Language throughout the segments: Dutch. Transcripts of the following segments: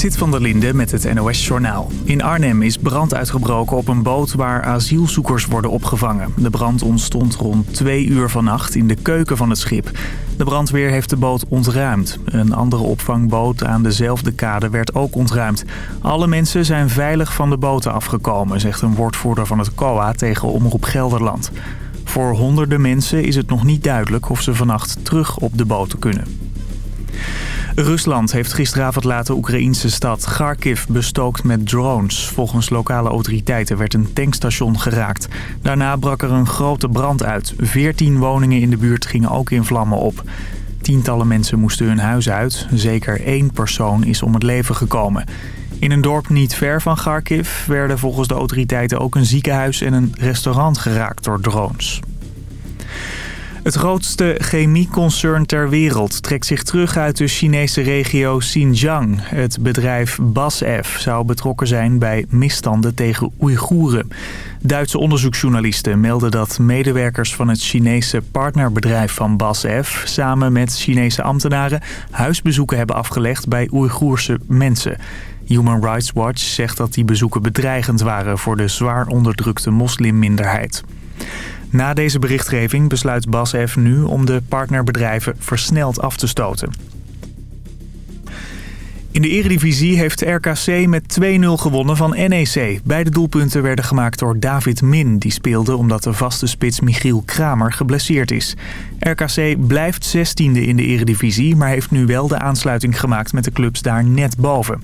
Zit van der Linde met het NOS-journaal. In Arnhem is brand uitgebroken op een boot waar asielzoekers worden opgevangen. De brand ontstond rond twee uur vannacht in de keuken van het schip. De brandweer heeft de boot ontruimd. Een andere opvangboot aan dezelfde kade werd ook ontruimd. Alle mensen zijn veilig van de boten afgekomen, zegt een woordvoerder van het COA tegen Omroep Gelderland. Voor honderden mensen is het nog niet duidelijk of ze vannacht terug op de boten kunnen. Rusland heeft gisteravond laten Oekraïnse stad Kharkiv bestookt met drones. Volgens lokale autoriteiten werd een tankstation geraakt. Daarna brak er een grote brand uit. Veertien woningen in de buurt gingen ook in vlammen op. Tientallen mensen moesten hun huis uit. Zeker één persoon is om het leven gekomen. In een dorp niet ver van Kharkiv werden volgens de autoriteiten ook een ziekenhuis en een restaurant geraakt door drones. Het grootste chemieconcern ter wereld trekt zich terug uit de Chinese regio Xinjiang. Het bedrijf BASF zou betrokken zijn bij misstanden tegen Oeigoeren. Duitse onderzoeksjournalisten melden dat medewerkers van het Chinese partnerbedrijf van BASF... samen met Chinese ambtenaren huisbezoeken hebben afgelegd bij Oeigoerse mensen... Human Rights Watch zegt dat die bezoeken bedreigend waren voor de zwaar onderdrukte moslimminderheid. Na deze berichtgeving besluit BASF nu om de partnerbedrijven versneld af te stoten. In de eredivisie heeft RKC met 2-0 gewonnen van NEC. Beide doelpunten werden gemaakt door David Min. Die speelde omdat de vaste spits Michiel Kramer geblesseerd is. RKC blijft 16e in de eredivisie... maar heeft nu wel de aansluiting gemaakt met de clubs daar net boven.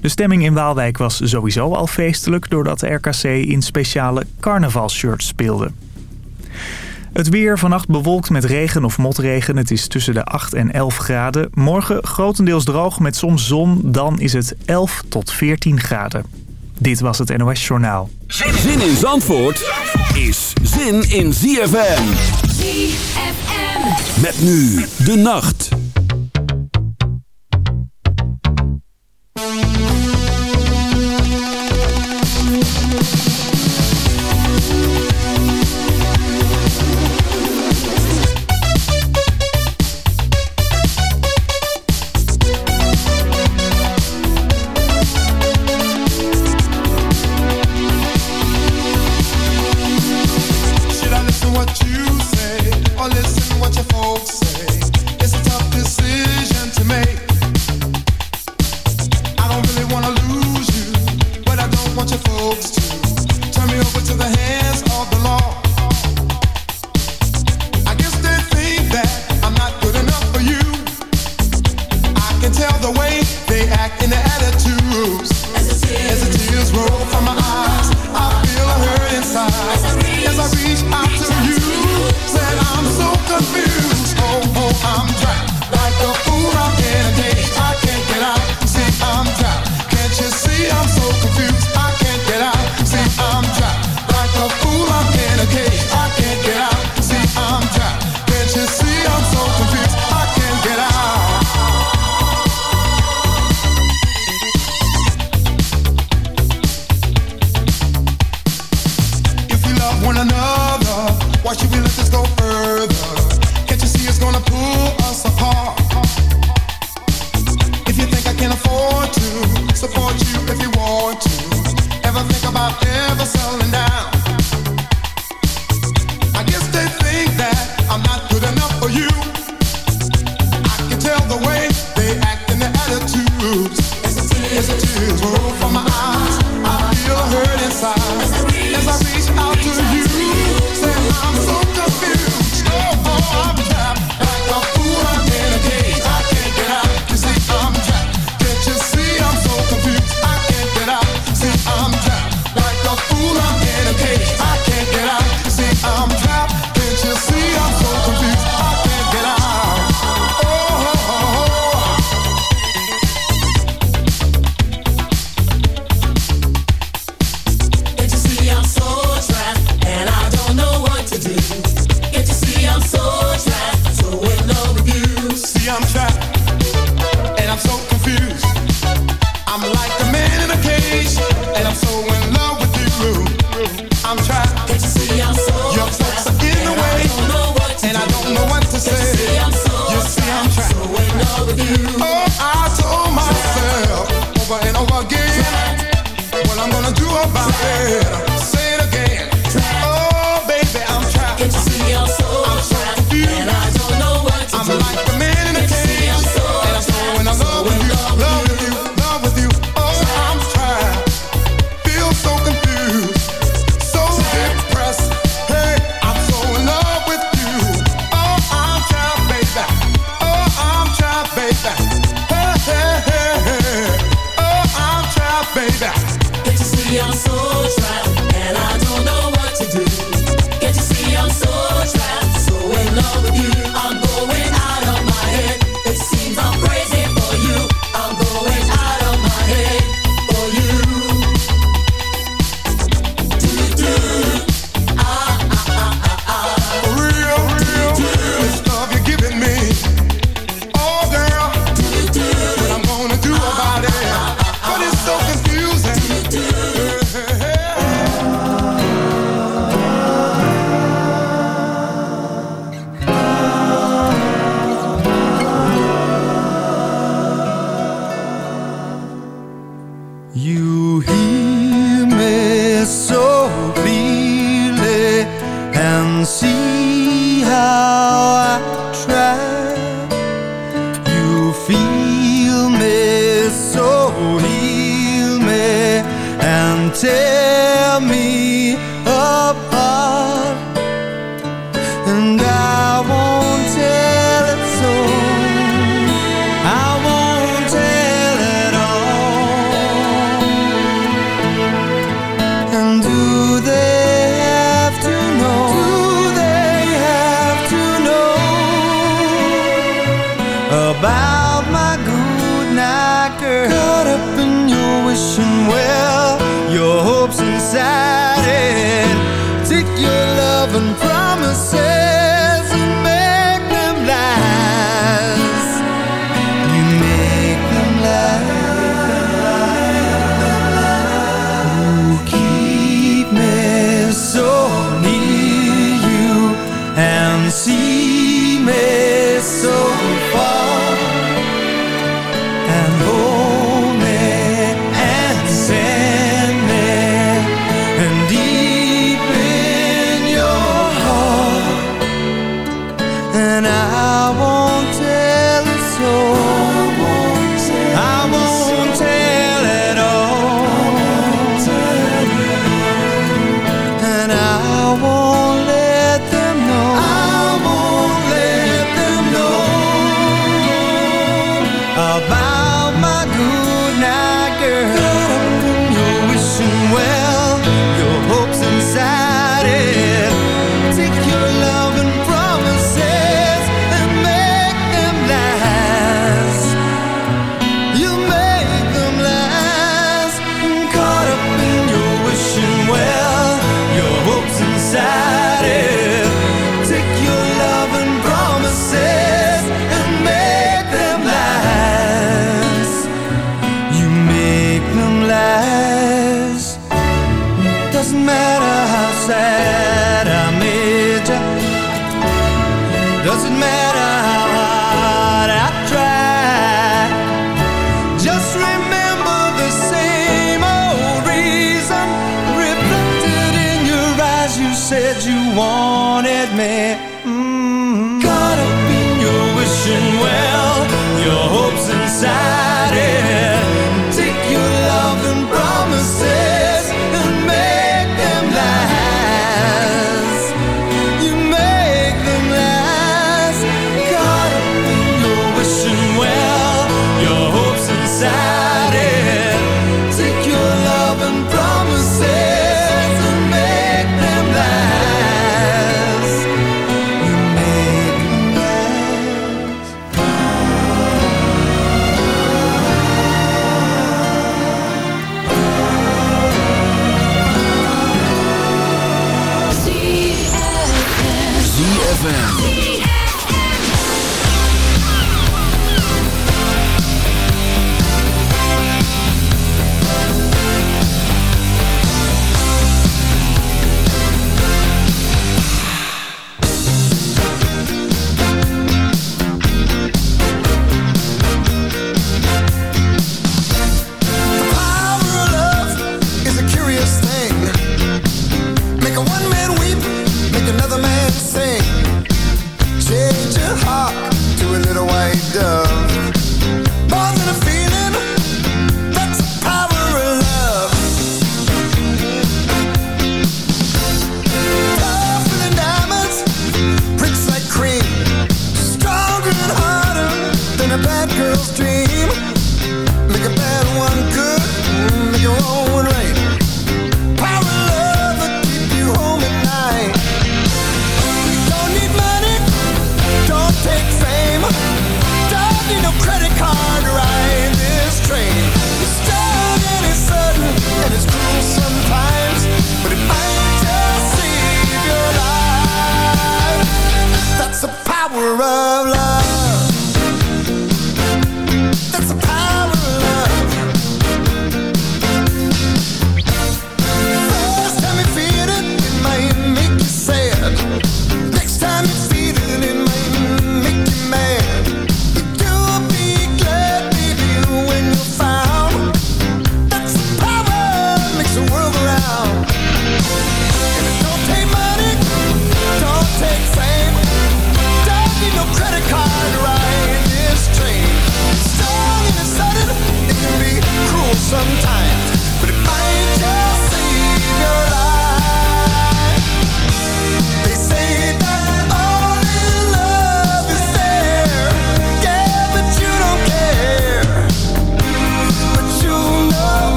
De stemming in Waalwijk was sowieso al feestelijk... doordat RKC in speciale carnavalshirts speelde. Het weer vannacht bewolkt met regen of motregen. Het is tussen de 8 en 11 graden. Morgen grotendeels droog met soms zon. Dan is het 11 tot 14 graden. Dit was het NOS Journaal. Zin in Zandvoort is zin in ZFM. ZFM. Met nu de nacht. can afford to support you if you want to. Ever think about ever settling down? Can't you see I'm so trapped, so in love with you?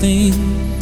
thing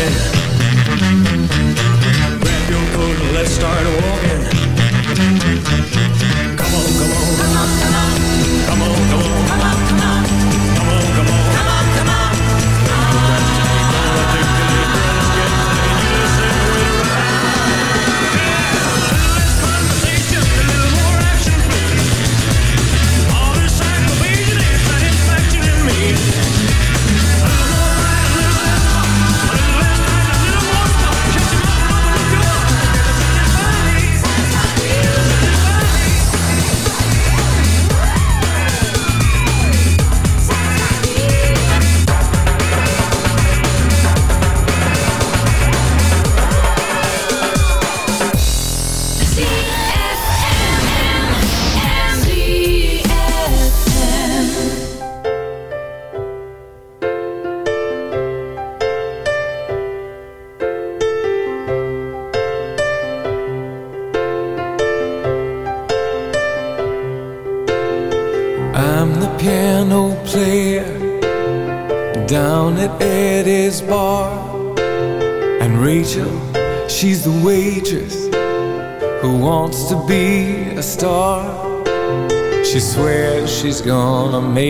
Okay.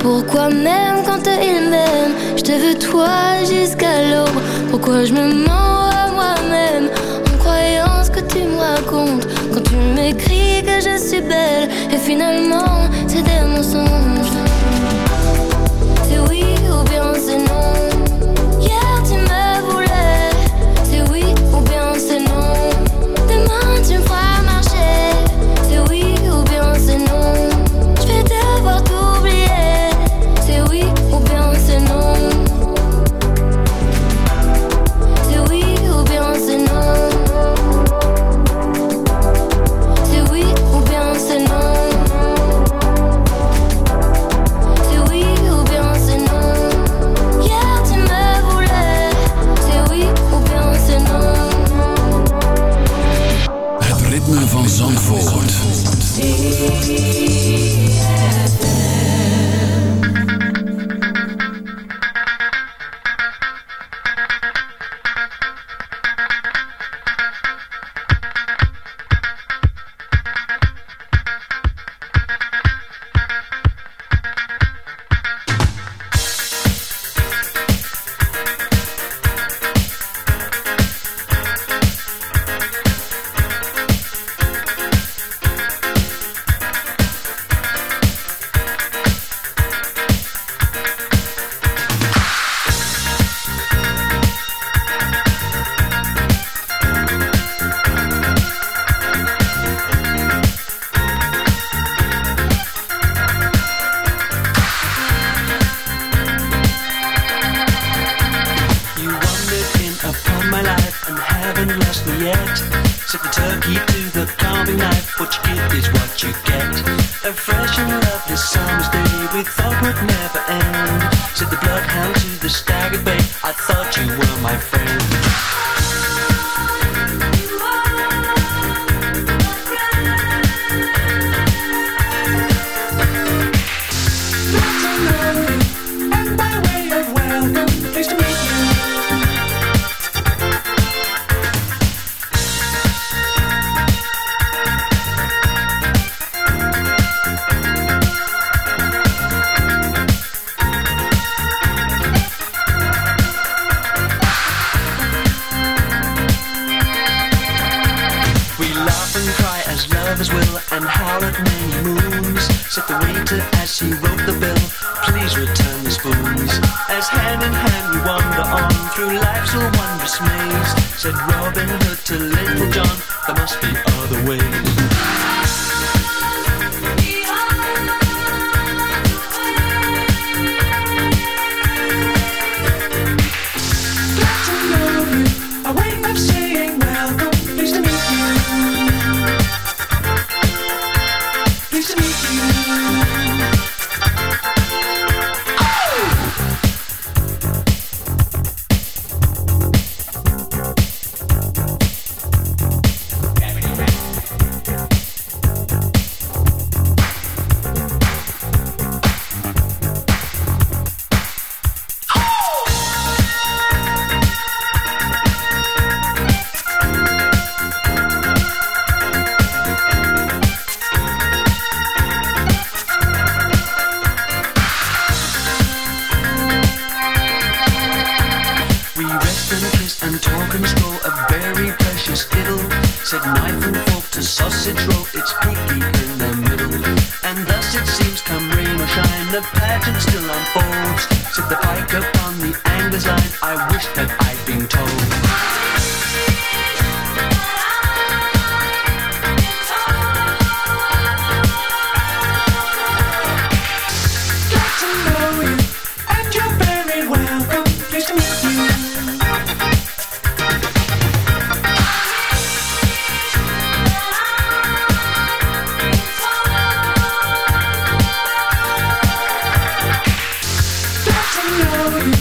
Pourquoi même quand ils m'aiment Je te veux toi jusqu'à l'aube. Pourquoi je me mens à moi-même En croyant ce que tu me racontes? Quand tu m'écris que je suis belle Et finalement c'est des mensonges. C'est oui ou bien c'est non? love lover's will and how it many moons. Said the waiter as he wrote the bill, please return the spoons. As hand in hand we wander on through life's all wondrous maze. Said Robin Hood to Little John, there must be other ways. know you.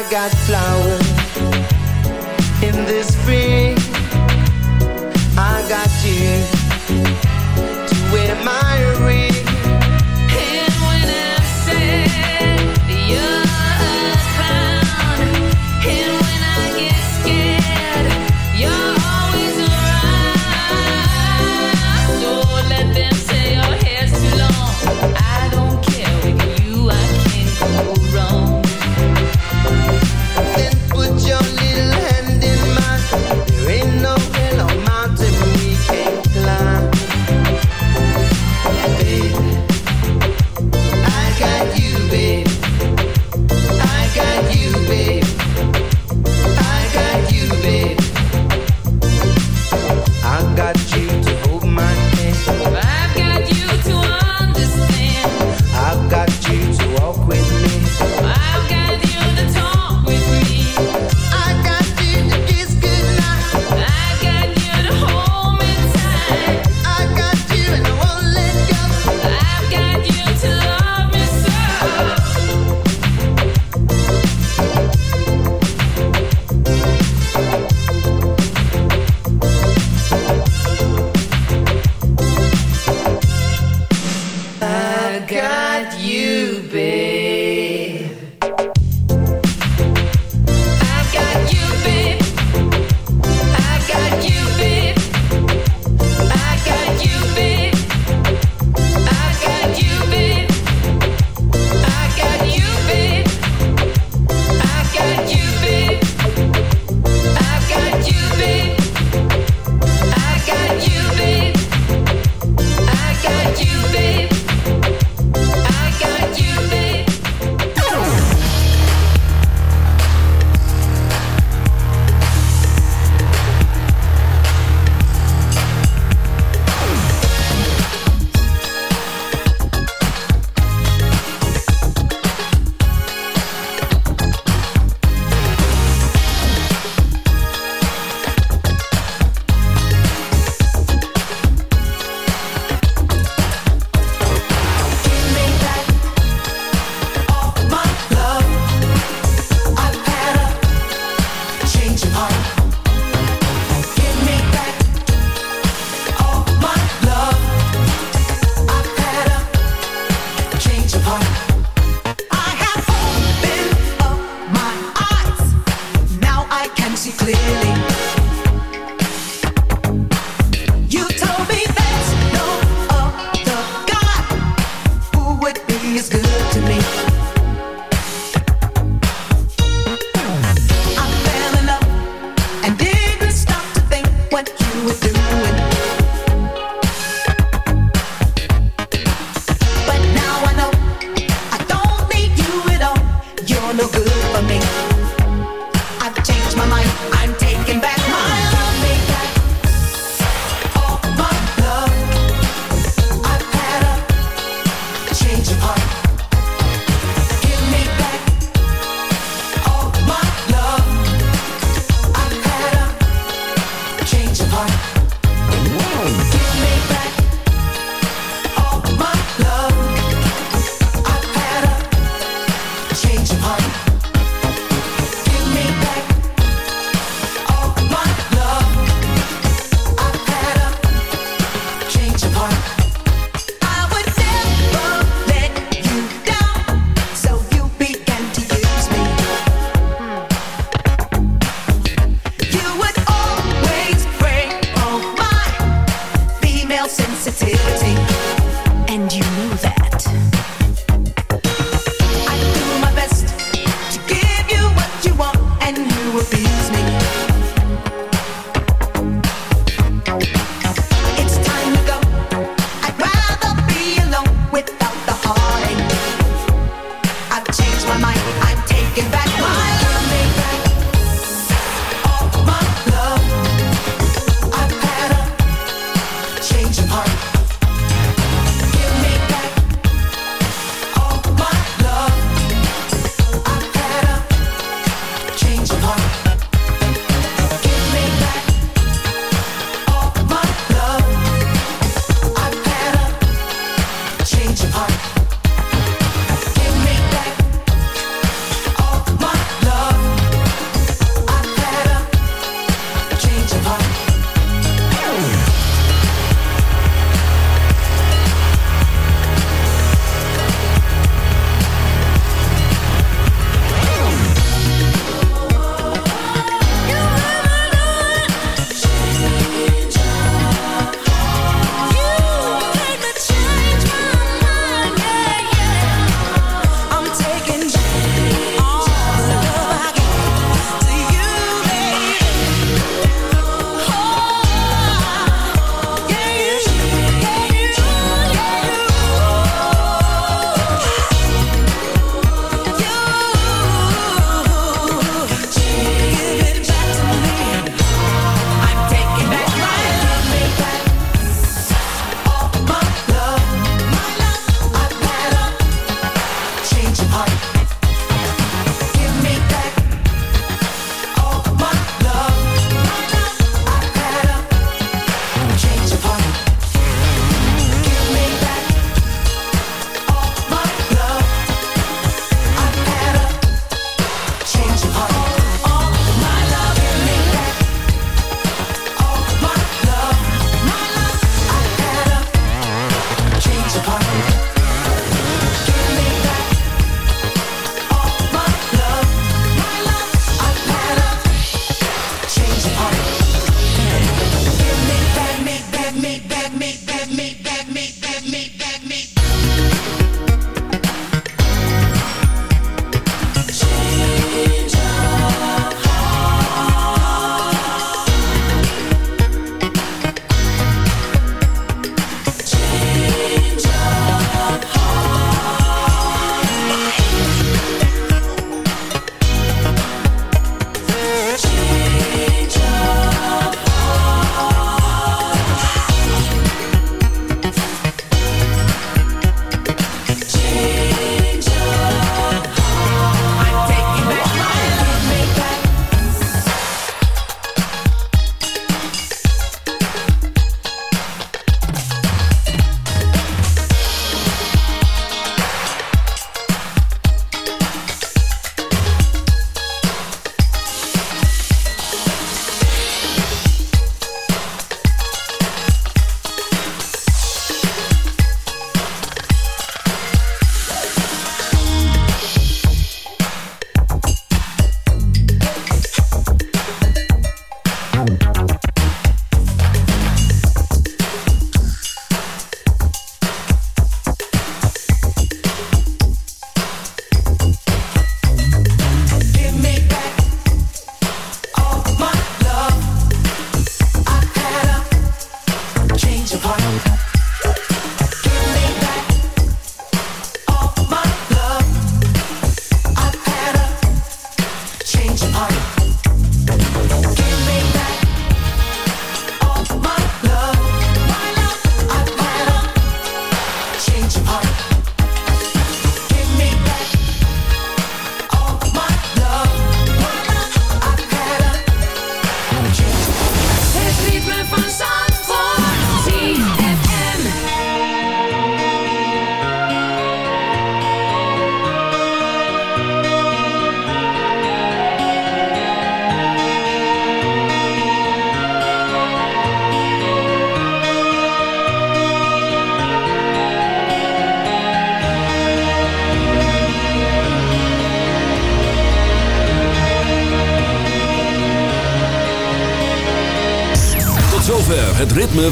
I got fly.